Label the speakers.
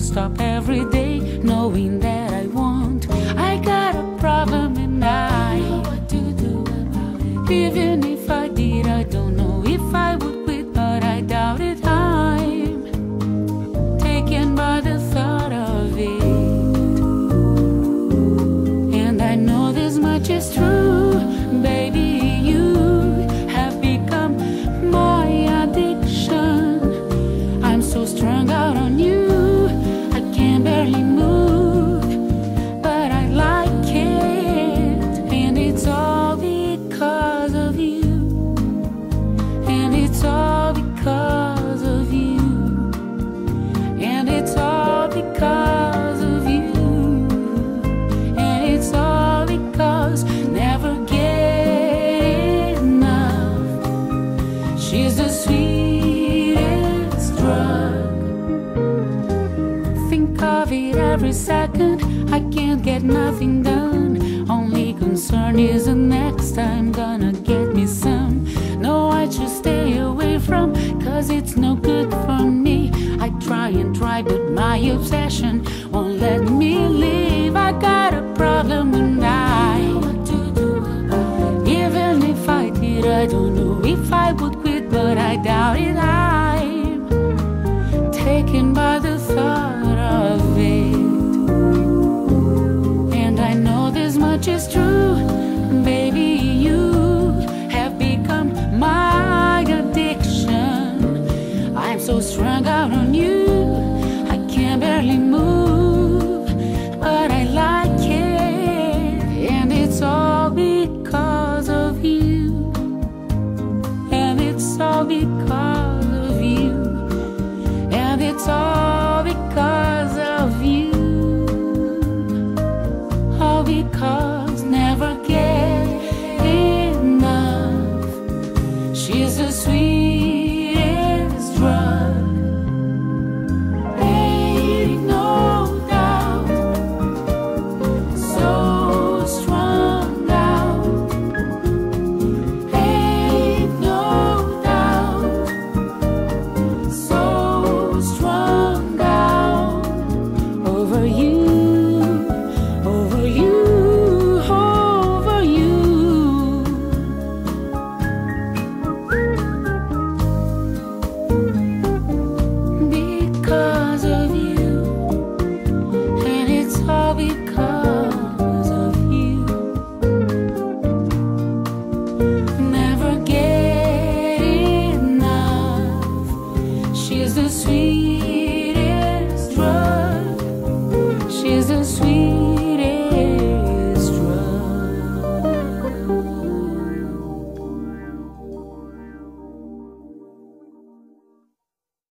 Speaker 1: stop every day. every second. I can't get nothing done. Only concern is the next time gonna get me some. No, I should stay away from, cause it's no good for me. I try and try, but my obsession. much is true, baby. You have become my addiction. I'm so strung out on you, I can barely move, but I like it, and it's all because of you, and it's all because of you, and it's all because of you, all because. She's a sweet.